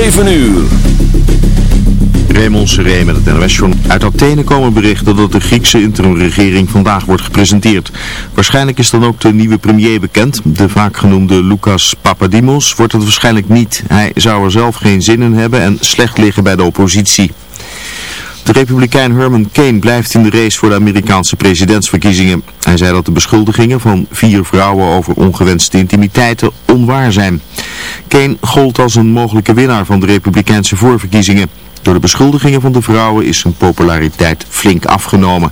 7 uur. Raymond Seré met het NOS Uit Athene komen berichten dat de Griekse interimregering vandaag wordt gepresenteerd. Waarschijnlijk is dan ook de nieuwe premier bekend. De vaak genoemde Lucas Papadimos wordt het waarschijnlijk niet. Hij zou er zelf geen zin in hebben en slecht liggen bij de oppositie. De republikein Herman Kane blijft in de race voor de Amerikaanse presidentsverkiezingen. Hij zei dat de beschuldigingen van vier vrouwen over ongewenste intimiteiten onwaar zijn. Kane gold als een mogelijke winnaar van de republikeinse voorverkiezingen. Door de beschuldigingen van de vrouwen is zijn populariteit flink afgenomen.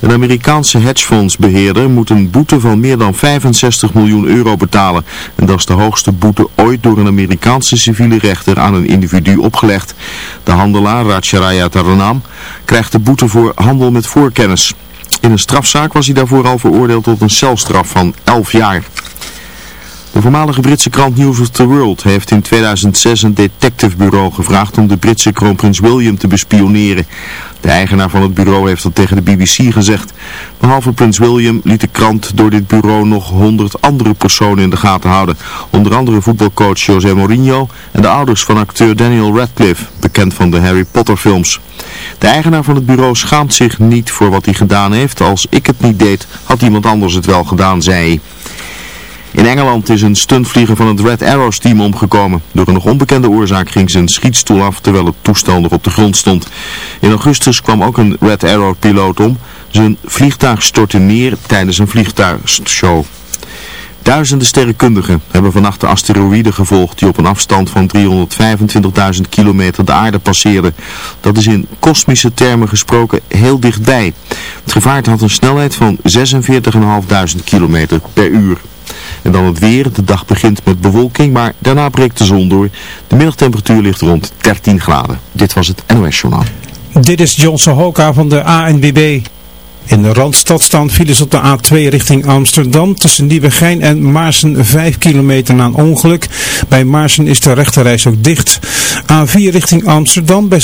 Een Amerikaanse hedgefondsbeheerder moet een boete van meer dan 65 miljoen euro betalen. En dat is de hoogste boete ooit door een Amerikaanse civiele rechter aan een individu opgelegd. De handelaar Racharaya Taranam krijgt de boete voor handel met voorkennis. In een strafzaak was hij daarvoor al veroordeeld tot een celstraf van 11 jaar. De voormalige Britse krant News of the World heeft in 2006 een detectivebureau gevraagd om de Britse kroonprins William te bespioneren. De eigenaar van het bureau heeft dat tegen de BBC gezegd. Behalve prins William liet de krant door dit bureau nog honderd andere personen in de gaten houden. Onder andere voetbalcoach José Mourinho en de ouders van acteur Daniel Radcliffe, bekend van de Harry Potter films. De eigenaar van het bureau schaamt zich niet voor wat hij gedaan heeft. Als ik het niet deed, had iemand anders het wel gedaan, zei hij. In Engeland is een stuntvlieger van het Red Arrows team omgekomen. Door een nog onbekende oorzaak ging zijn schietstoel af terwijl het toestel nog op de grond stond. In augustus kwam ook een Red Arrow piloot om. Zijn vliegtuig stortte neer tijdens een vliegtuigshow. Duizenden sterrenkundigen hebben vannacht de asteroïde gevolgd die op een afstand van 325.000 kilometer de aarde passeerde. Dat is in kosmische termen gesproken heel dichtbij. Het gevaarte had een snelheid van 46.500 kilometer per uur. En dan het weer. De dag begint met bewolking, maar daarna breekt de zon door. De middagtemperatuur ligt rond 13 graden. Dit was het NOS Journaal. Dit is John Sohoka van de ANWB. In de Randstad staan files op de A2 richting Amsterdam tussen Nieuwegein en Maarsen 5 kilometer na een ongeluk. Bij Maarsen is de rechterreis ook dicht. A4 richting Amsterdam bij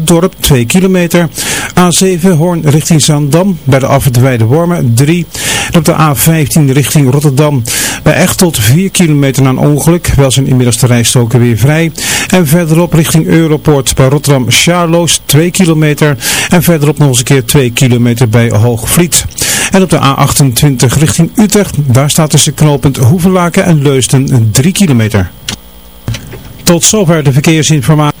Dorp 2 kilometer. A7 Hoorn richting Zaandam bij de afwitweide Wormen 3. En op de A15 richting Rotterdam bij Echtelt 4 kilometer na een ongeluk. Wel zijn inmiddels de rijstoken weer vrij. En verderop richting Europort bij Rotterdam Charloes 2 kilometer. En verderop nog eens een keer 2 kilometer bij Hoogvliet. En op de A28 richting Utrecht, daar staat tussen knooppunt Hoevelaken en Leusden 3 kilometer. Tot zover de verkeersinformatie.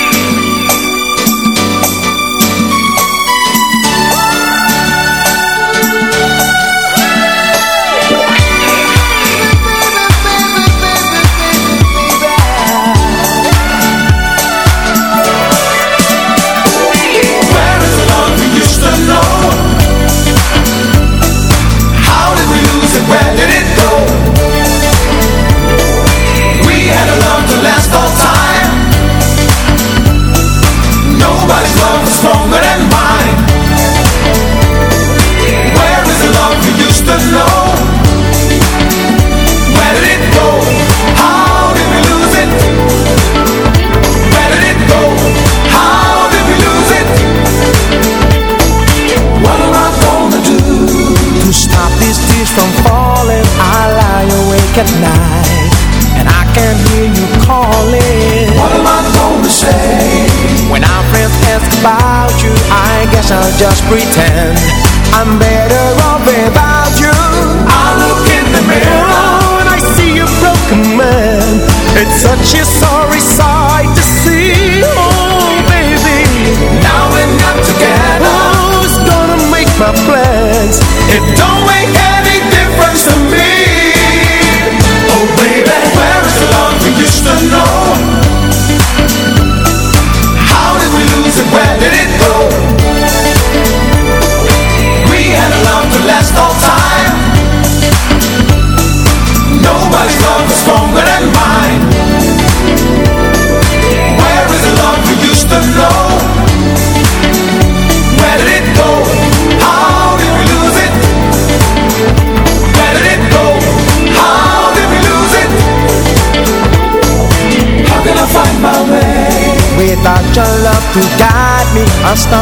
pretend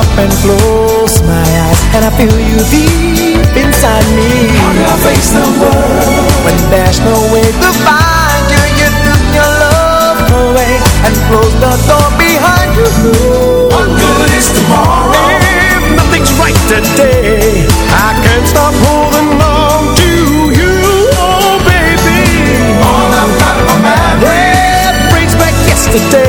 up and close my eyes And I feel you deep inside me. On I face the world. When there's no way to find you You took your love away And closed the door behind you. What good is tomorrow? If nothing's right today I can't stop holding on to you. Oh baby. All I've got are my memories That brings back yesterday.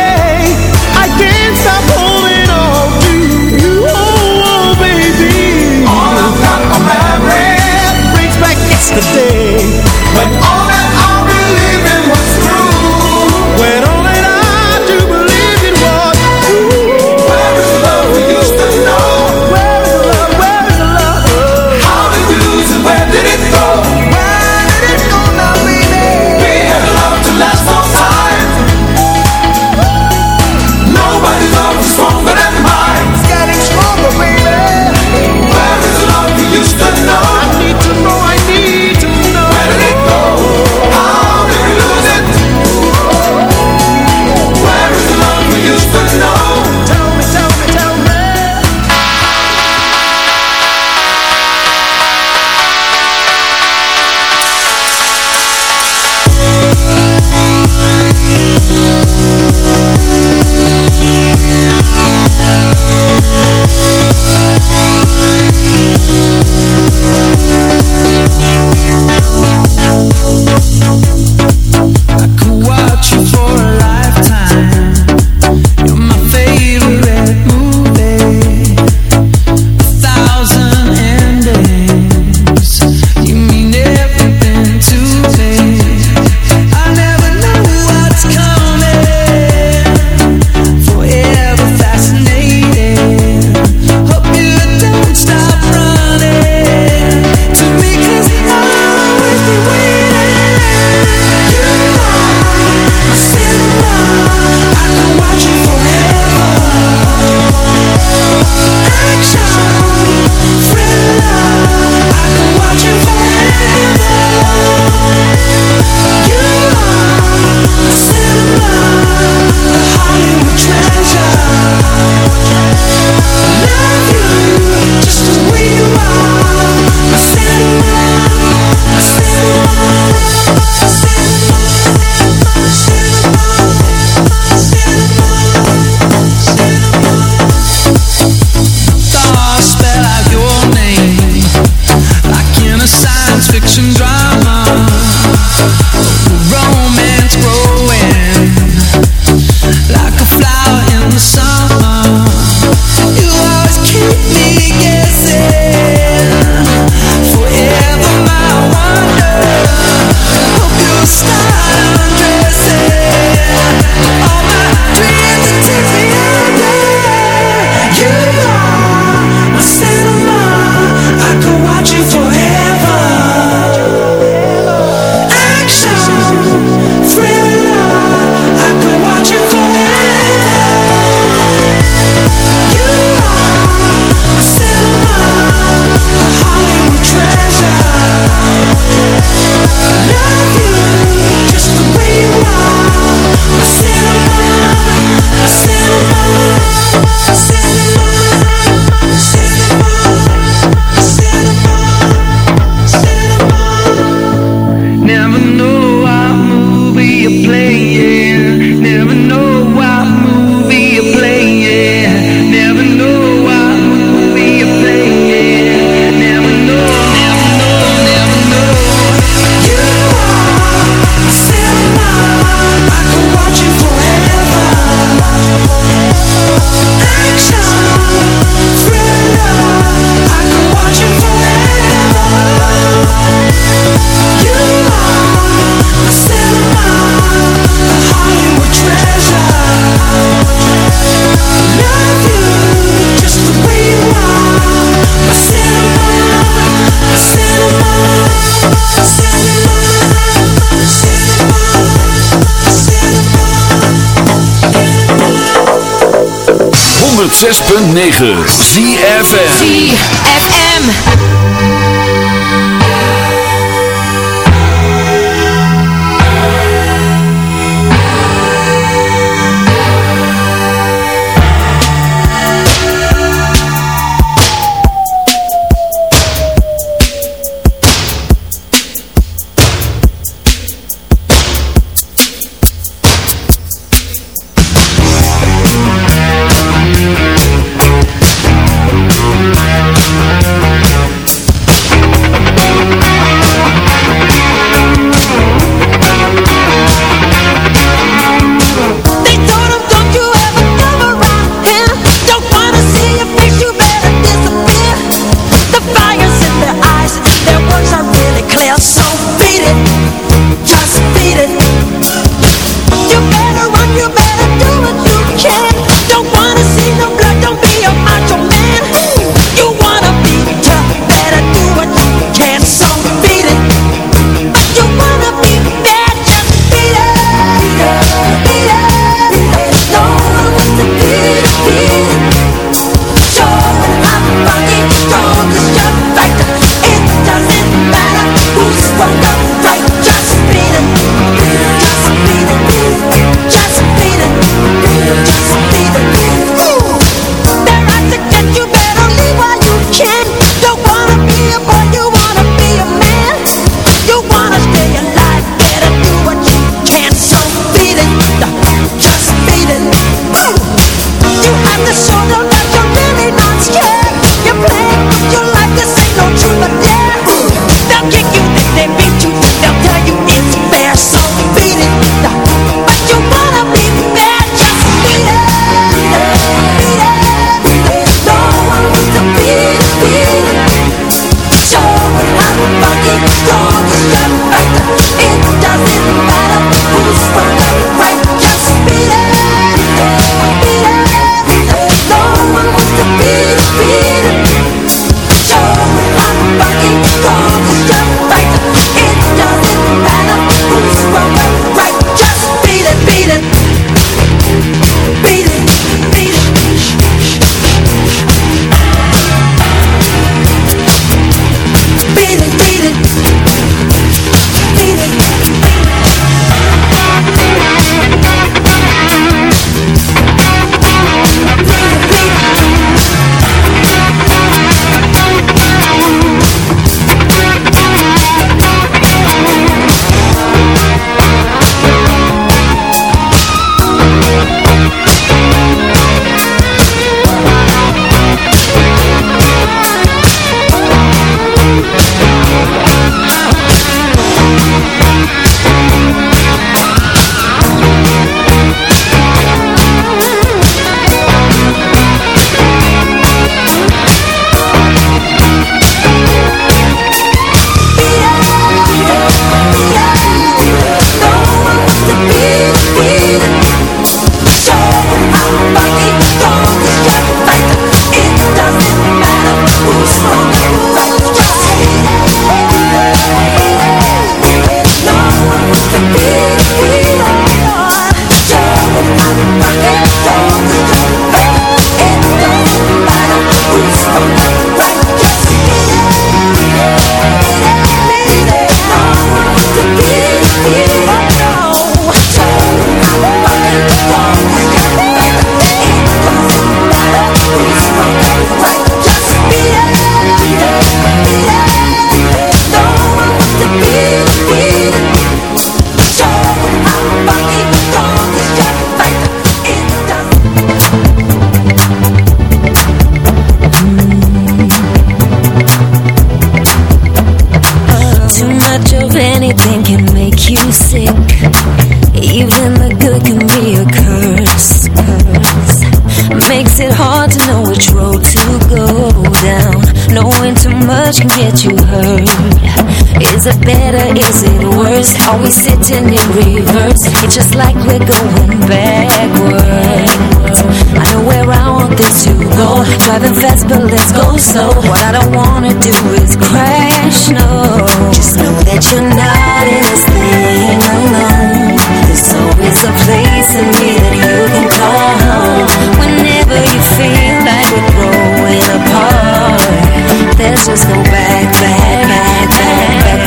106.9 ZFM ZFM.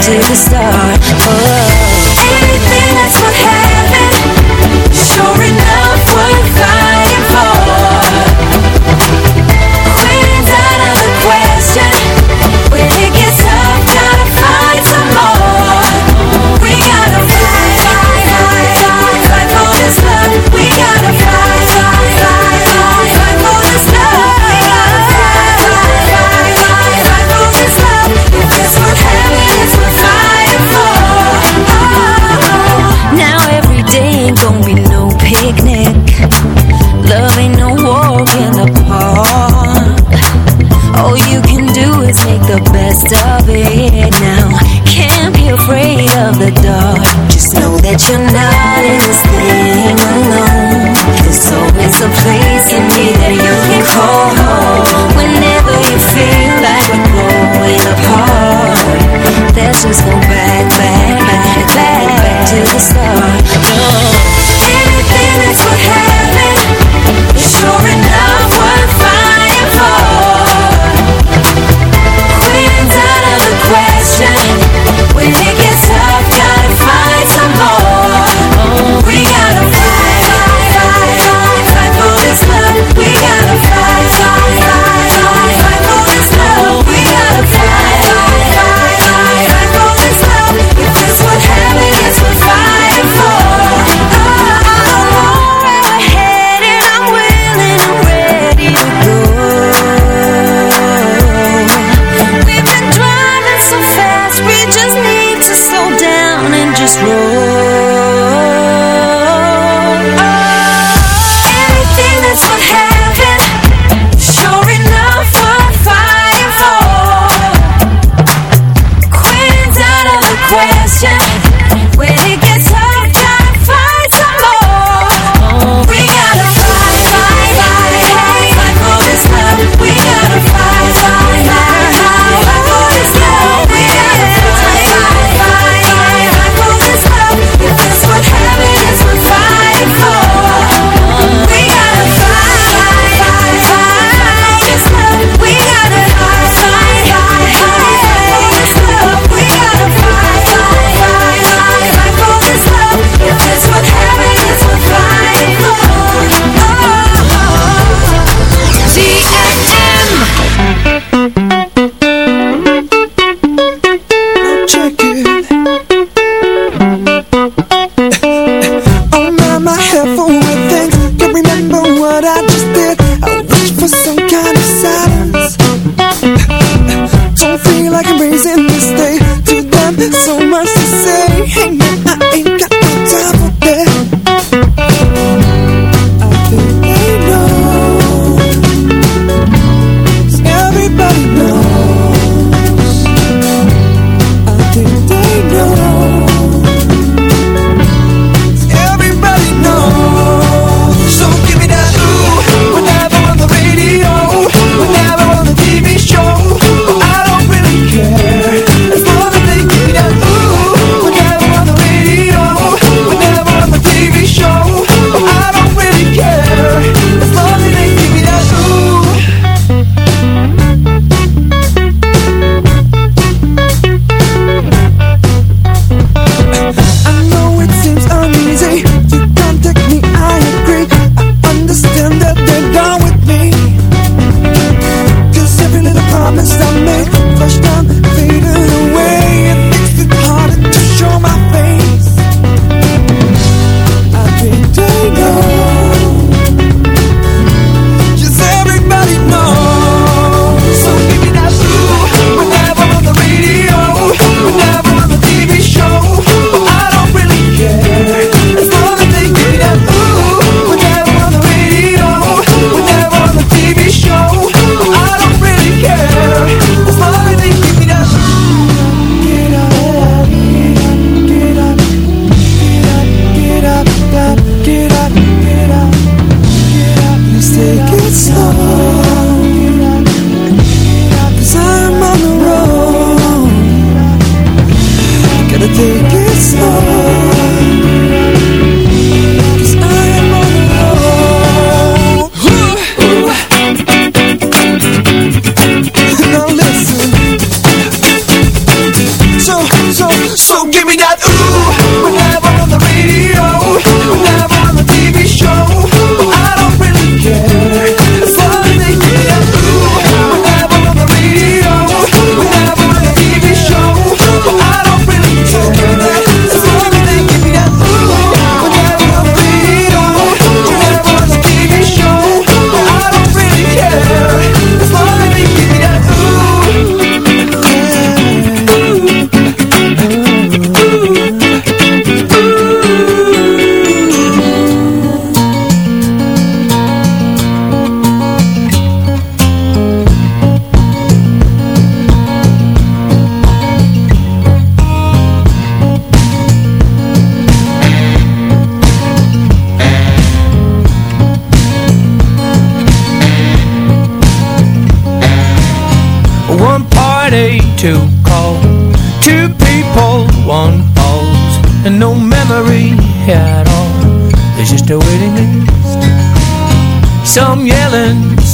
To the start.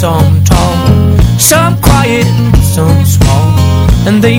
Some tall, some quiet, some small, and they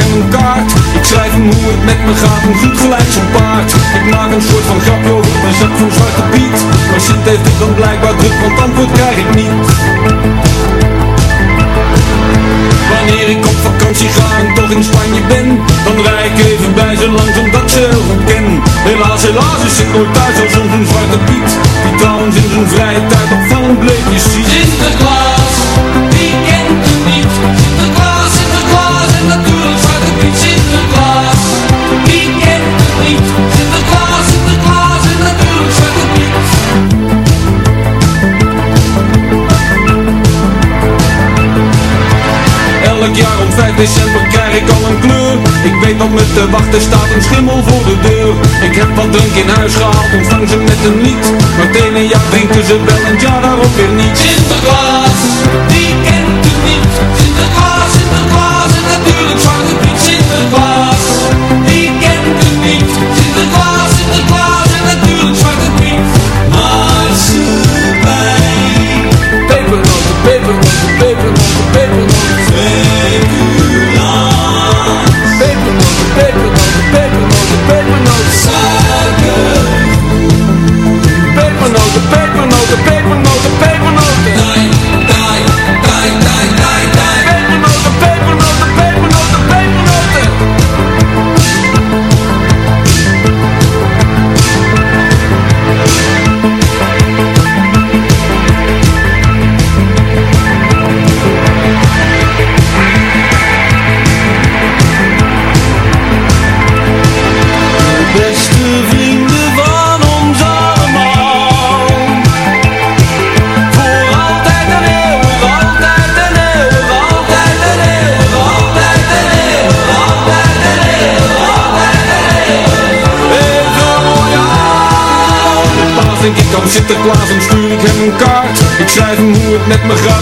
Hem een kaart. Ik schrijf hem hoe het met me gaat, een goed gelijk zo'n paard. Ik maak een soort van grapje over mijn zak van Zwarte Piet. Maar Sint heeft het dan blijkbaar druk, want antwoord krijg ik niet. Wanneer ik op vakantie ga en toch in Spanje ben Dan rij ik even bij ze langs omdat ik ze heel goed ken. Helaas, helaas is ik nooit thuis als een Zwarte Piet Die trouwens in zijn vrije tijd opvallend bleekjes ziet. Sinterklaas, wie 5 december krijg ik al een kleur. Ik weet wat me te wachten staat, een schimmel voor de deur. Ik heb wat drink in huis gehaald, ontvang ze met een Maar het ene jaar drinken ze wel en jaar daarop weer niet. Sinterklaas, wie kent u niet?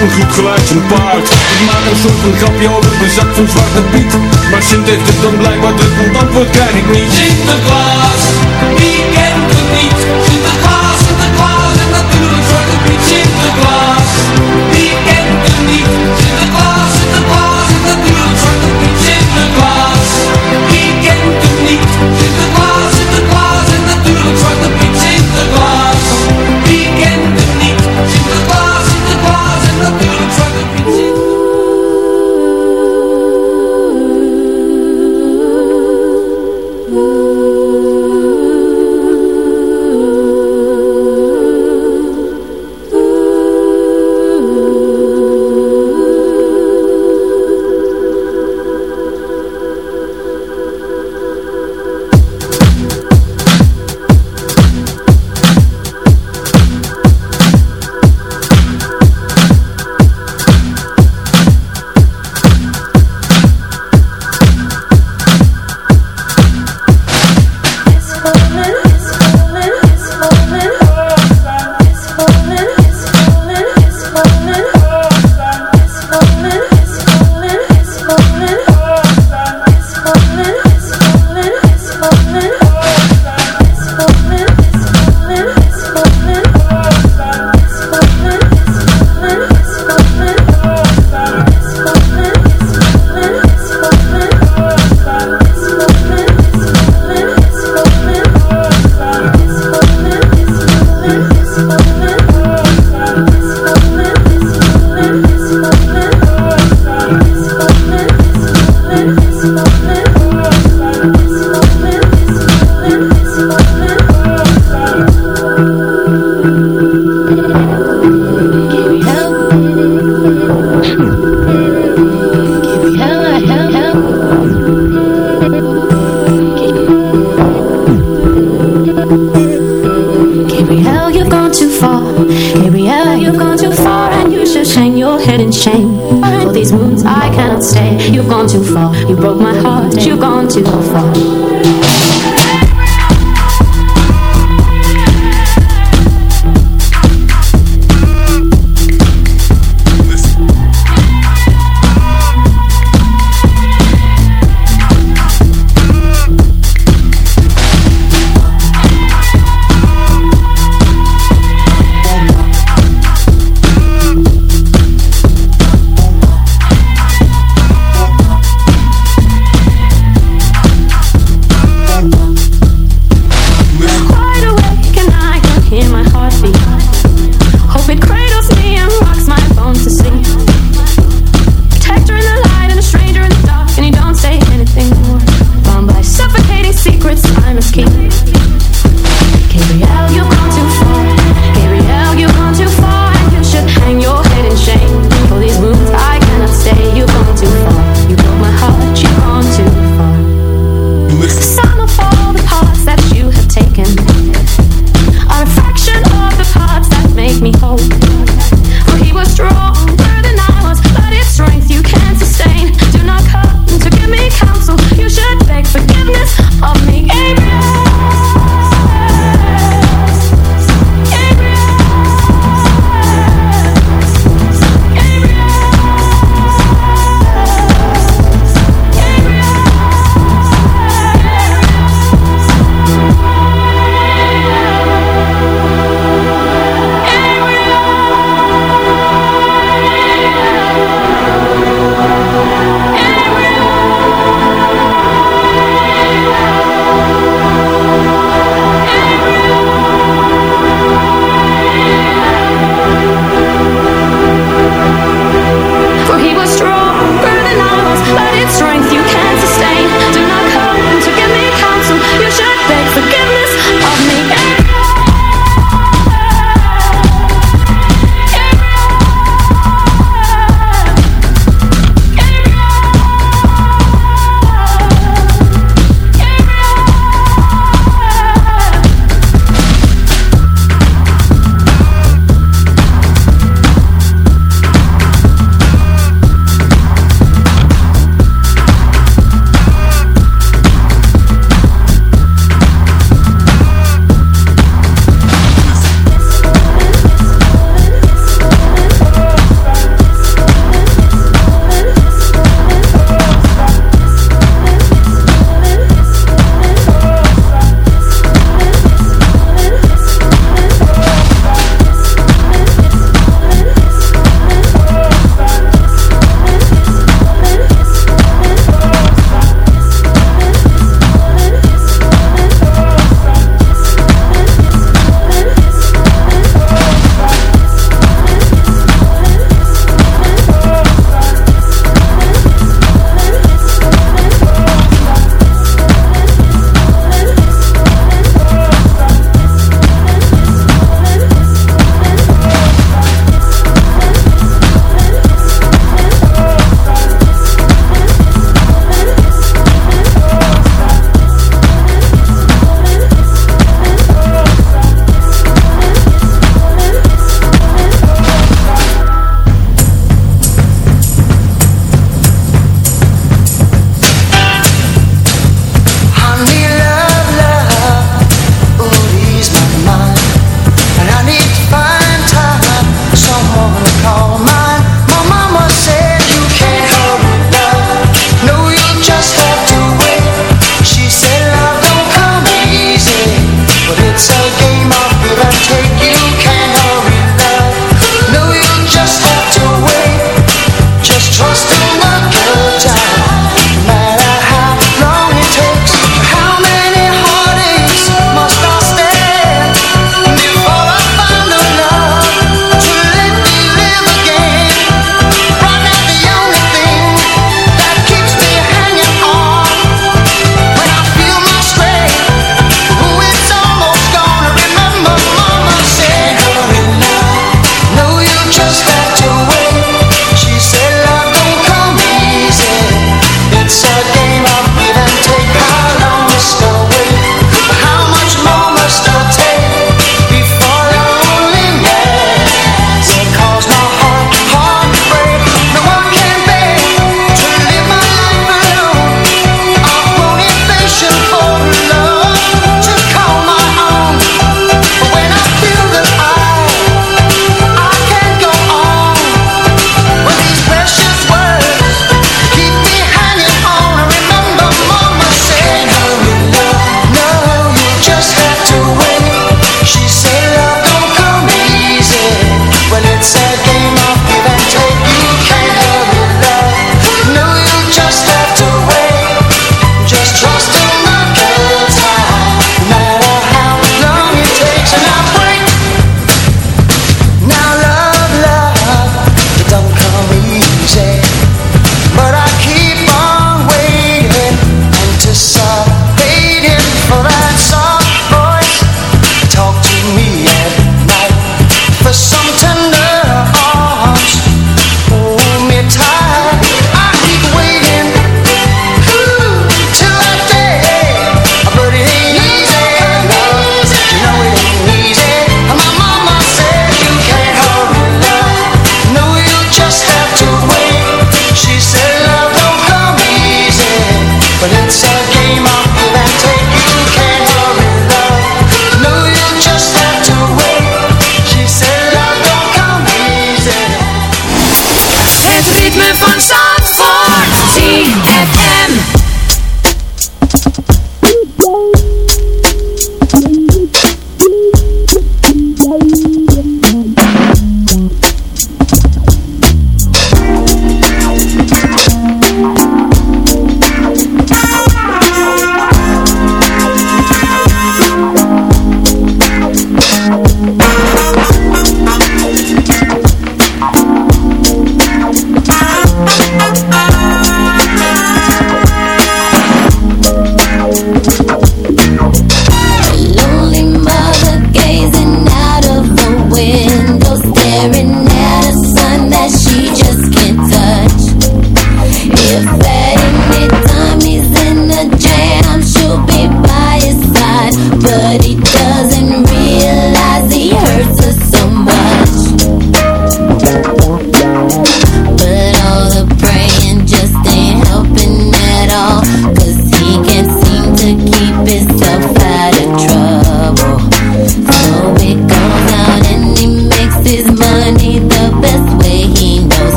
een goed geluid een paard. Ik maak een soort van grapje over mijn zak van Zwarte Piet. Maar Sint heeft het dan blijkbaar druk, want antwoord krijg ik niet. Sinterklaas, Wie kent het niet.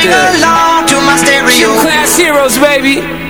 Sing along to my stereo. Class heroes, baby.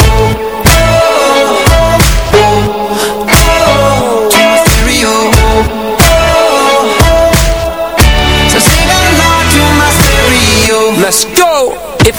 Let's go!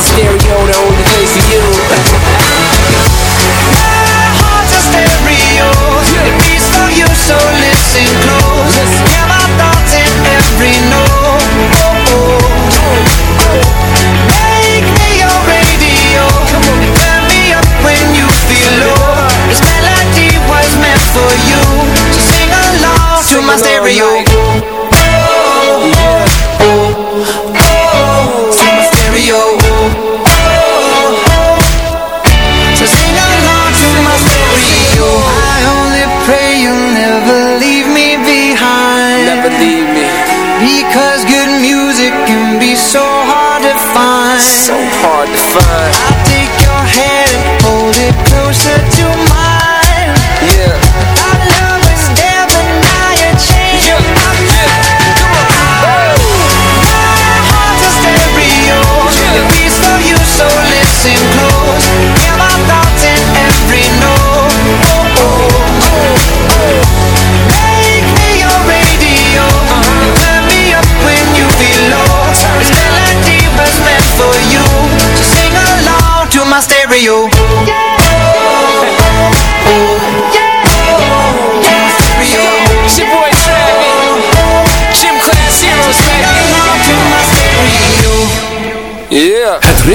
stereo, the only place for you. My for you, so listen close.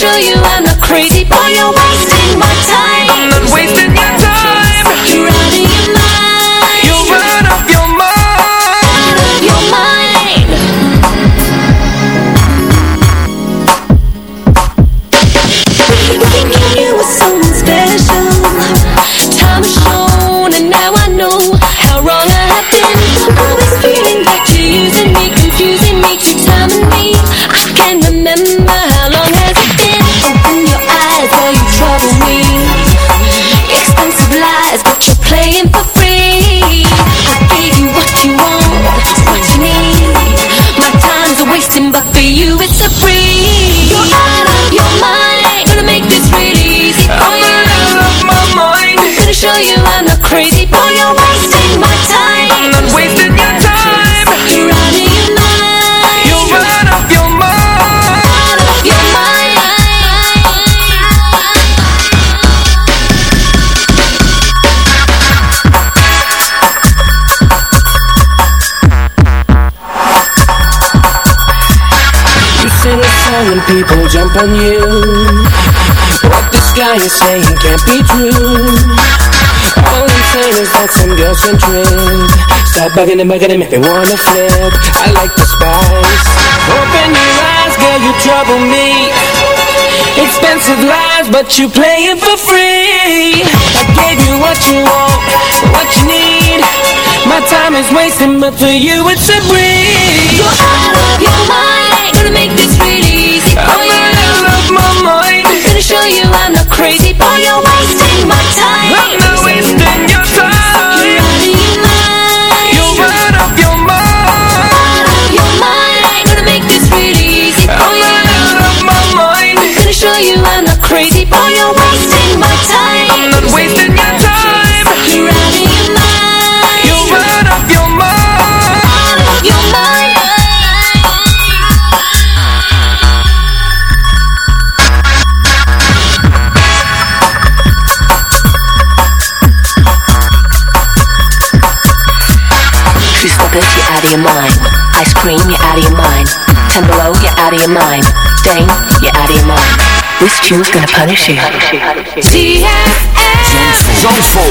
show you I'm not crazy for your ways. than you. What this guy is saying can't be true. All I'm saying is that some girls are trip Stop bugging and bugging him if they wanna flip. I like the spice. Open your eyes, girl, you trouble me. Expensive lies, but you play it for free. I gave you what you want, what you need. My time is wasting, but for you it's a breeze. You're out of your mind, gonna make this real my mind. I'm gonna show you I'm not crazy, but oh you're Shield's gonna punish you. TFM. Zandvoort.